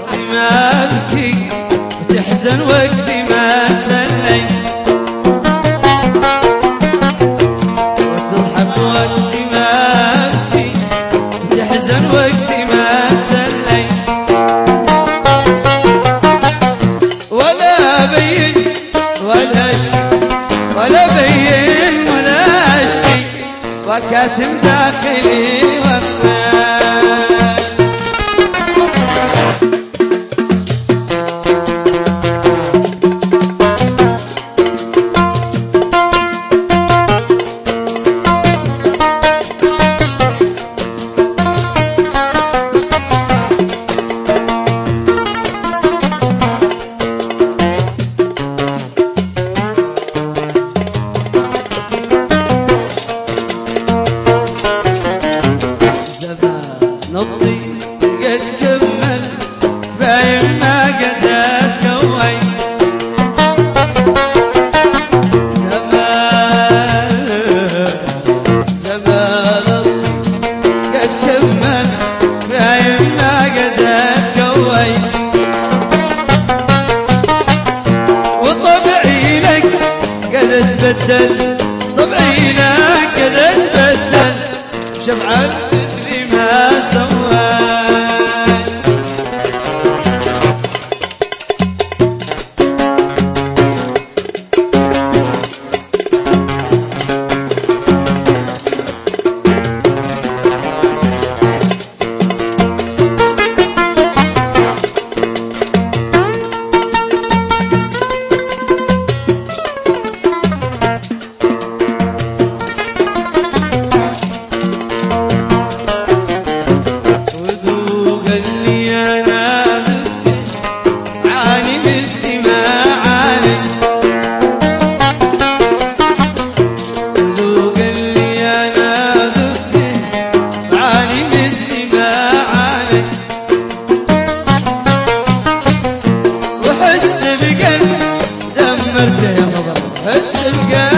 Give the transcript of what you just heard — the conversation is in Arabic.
وقت ما ابكي وتحزن وقت ما تسليت وتضحك وقت ما ابكي وتحزن وقت ما تسليت ولا بين ولا اشكي ولا بين ولا اشكي وكاتم داخلي زمان زمان الطين قد كمل فايم ما قد كويت وطبعي لك قد تبدل طبعي لك قد تبدل. شمعة sevgen